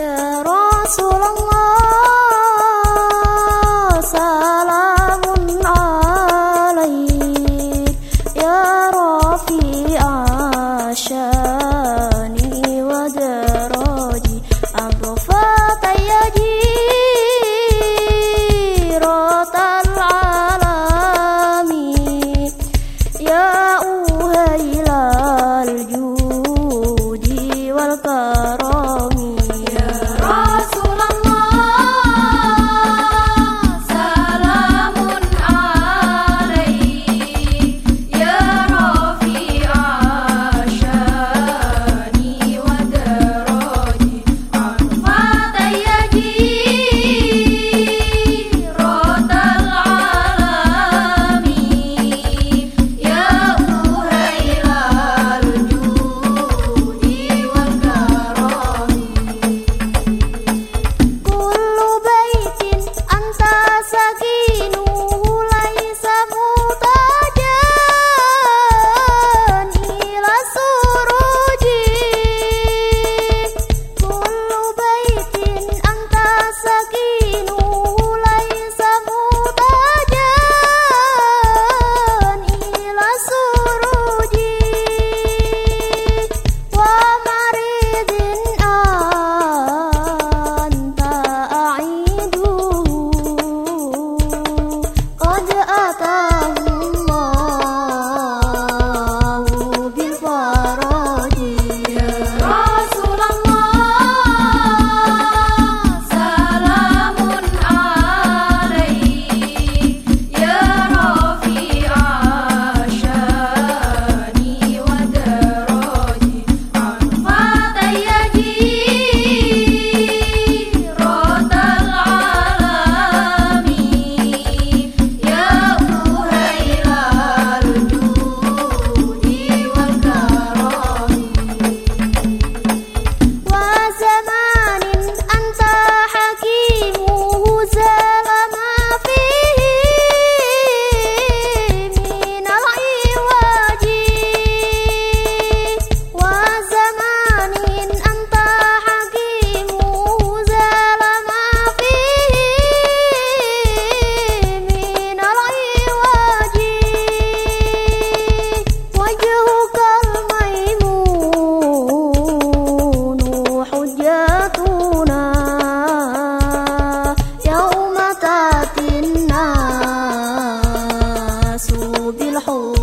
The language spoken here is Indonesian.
Ya Rasulullah. الحور